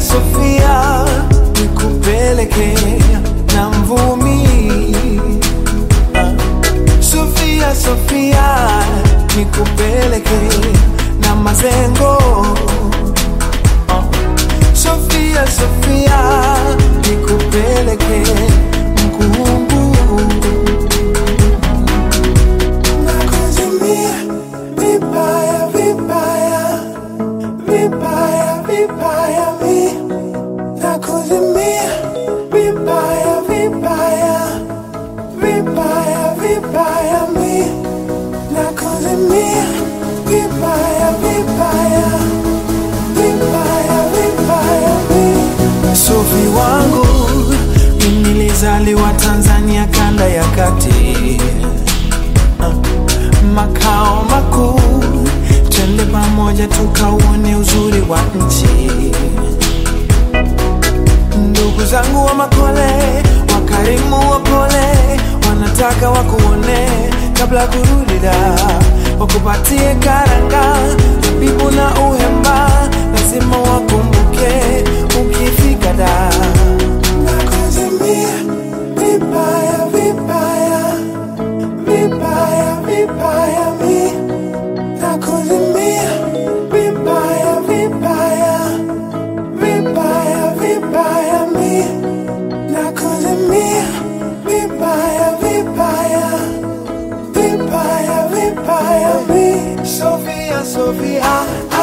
Sofia nikupeleke na mvumi. Sofia Sofia nikupeleke na mazengo. Sofia Sofia nikupeleke mkungu nakuzimia vibaya mi na nakuzimia vibaya vibaya vibaya vibaya mi nakuzimia vibaya vibaya vibaya vibaya mi. Sofi wangu nilizaliwa Tanzania kanda ya kati. Makao makuu, twende pamoja tukauone uzuri wa nchi. Ndugu zangu wa Makole, wakarimu wa pole, wanataka wakuone kabla kurudi da, wakupatie karanga, zabibu na sofia sofia.